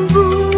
Ooh.